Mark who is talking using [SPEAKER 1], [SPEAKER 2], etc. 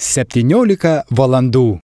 [SPEAKER 1] 17 valandų.